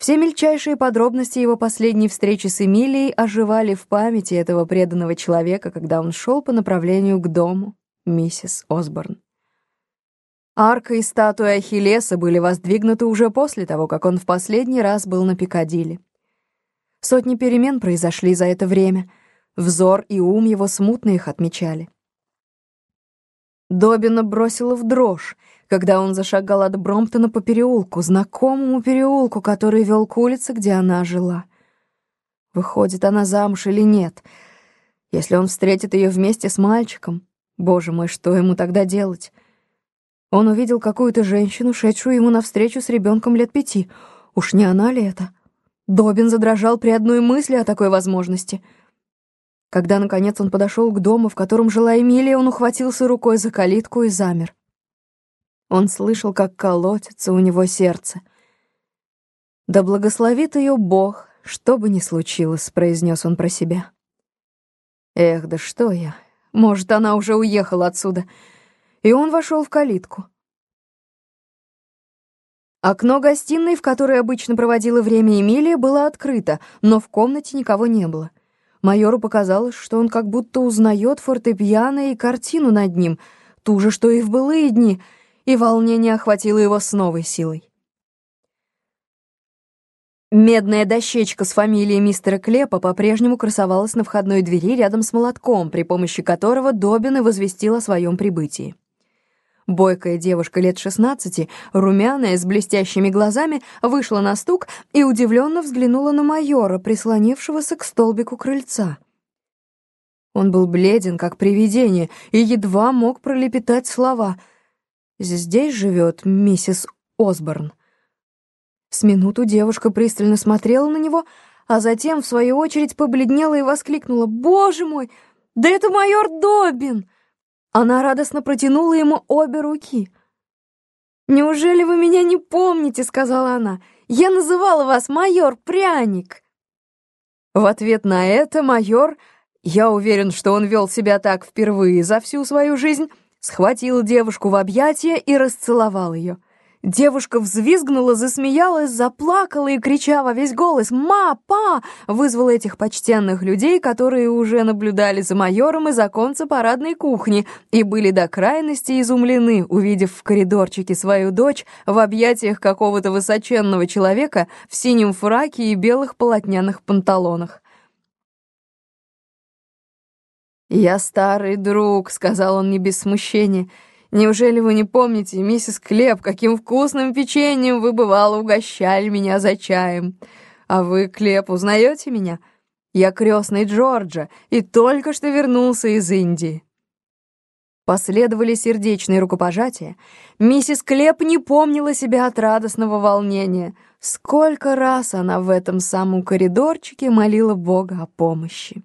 Все мельчайшие подробности его последней встречи с Эмилией оживали в памяти этого преданного человека, когда он шел по направлению к дому миссис Осборн. Арка и статуя Ахиллеса были воздвигнуты уже после того, как он в последний раз был на Пикадилли. Сотни перемен произошли за это время. Взор и ум его смутно их отмечали. Добина бросила в дрожь, когда он зашагал от Бромптона по переулку, знакомому переулку, который вел к улице, где она жила. Выходит она замуж или нет? Если он встретит ее вместе с мальчиком, боже мой, что ему тогда делать? Он увидел какую-то женщину, шедшую ему навстречу с ребенком лет пяти. Уж не она ли это? Добин задрожал при одной мысли о такой возможности — когда, наконец, он подошел к дому, в котором жила Эмилия, он ухватился рукой за калитку и замер. Он слышал, как колотится у него сердце. «Да благословит ее Бог, что бы ни случилось», — произнес он про себя. «Эх, да что я? Может, она уже уехала отсюда». И он вошел в калитку. Окно гостиной, в которой обычно проводила время Эмилия, было открыто, но в комнате никого не было. Майору показалось, что он как будто узнает фортепиано и картину над ним, ту же, что и в былые дни, и волнение охватило его с новой силой. Медная дощечка с фамилией мистера Клепа по-прежнему красовалась на входной двери рядом с молотком, при помощи которого Добин и возвестил о своем прибытии. Бойкая девушка лет 16, румяная, с блестящими глазами, вышла на стук и удивленно взглянула на майора, прислонившегося к столбику крыльца. Он был бледен, как привидение, и едва мог пролепетать слова. «Здесь живет миссис Осборн». С минуту девушка пристально смотрела на него, а затем, в свою очередь, побледнела и воскликнула «Боже мой, да это майор Добин!» Она радостно протянула ему обе руки. «Неужели вы меня не помните?» — сказала она. «Я называла вас майор Пряник». В ответ на это майор, я уверен, что он вел себя так впервые за всю свою жизнь, схватил девушку в объятия и расцеловал ее. Девушка взвизгнула, засмеялась, заплакала и, крича во весь голос «Ма! Па!», вызвала этих почтенных людей, которые уже наблюдали за майором из оконца парадной кухни и были до крайности изумлены, увидев в коридорчике свою дочь в объятиях какого-то высоченного человека в синем фраке и белых полотняных панталонах. «Я старый друг», — сказал он не без смущения, — Неужели вы не помните, миссис Клеп, каким вкусным печеньем вы, бывало, угощали меня за чаем? А вы, Клеп, узнаете меня? Я крестный Джорджа и только что вернулся из Индии». Последовали сердечные рукопожатия. Миссис Клеп не помнила себя от радостного волнения. Сколько раз она в этом самом коридорчике молила Бога о помощи.